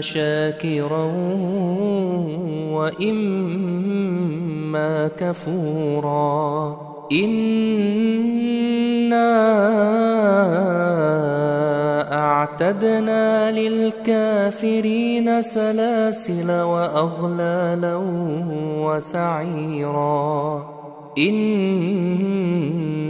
شاكرا وإما كفورا إنا أعتدنا للكافرين سلاسل وأغلالا وسعيرا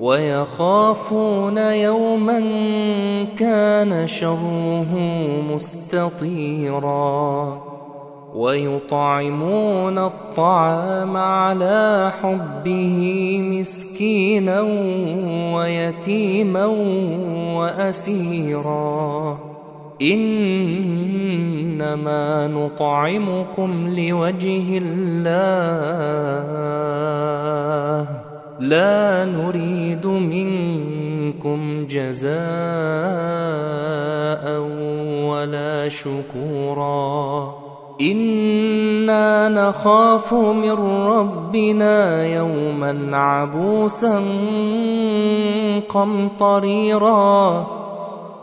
ويخافون يوما كان شره مستطيرا ويطعمون الطعام على حبه مسكينا ويتيما واسيرا. إنما نطعمكم لوجه الله. لا نريد منكم جزاء ولا شكورا. إنا نخاف من ربنا يوما عبوسا قمطريرا.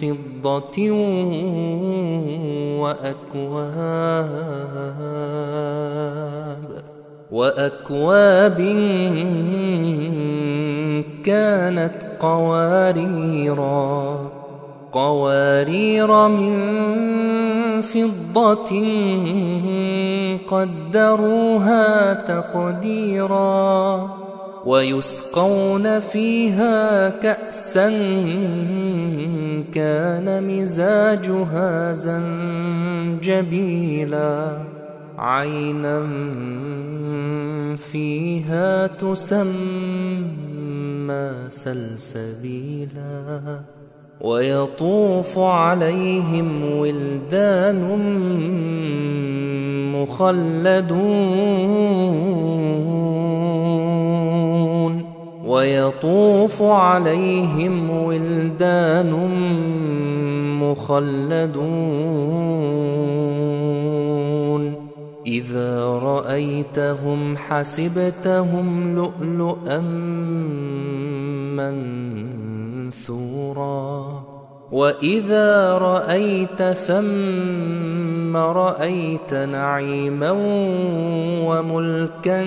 فضة وأكواب وأكواب كانت قواريرا قوارير من فضة قدروها تقديرا ويسقون فيها كأسا كان مزاجها زنجبيلا عينا فيها تسمى سلسبيلا ويطوف عليهم ولدان مخلدون ويطوف عليهم ولدان مخلدون. إذا رأيتهم حسبتهم لؤلؤا منثورا. وإذا رأيت ثم رأيت نعيما وملكا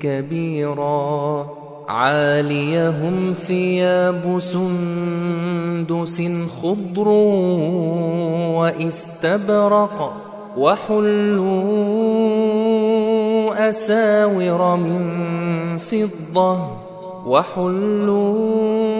كبيرا عاليهم ثياب سندس خضر واستبرق وحلوا أساور من فضة وحلوا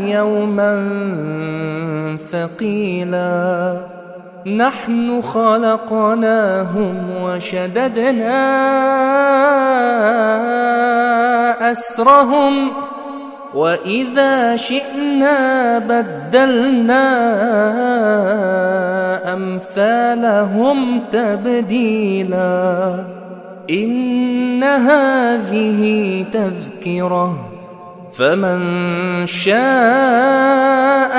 يوما ثقيلا. نحن خلقناهم وشددنا أسرهم وإذا شئنا بدلنا أمثالهم تبديلا. إن هذه تذكرة فمن شاء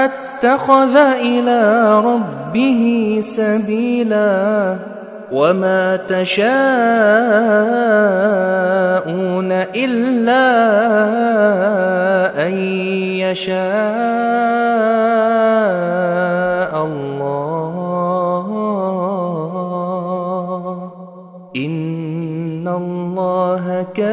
اتخذ إلى ربه سبيلا وما تشاءون إلا أن يشاء الله إن الله كان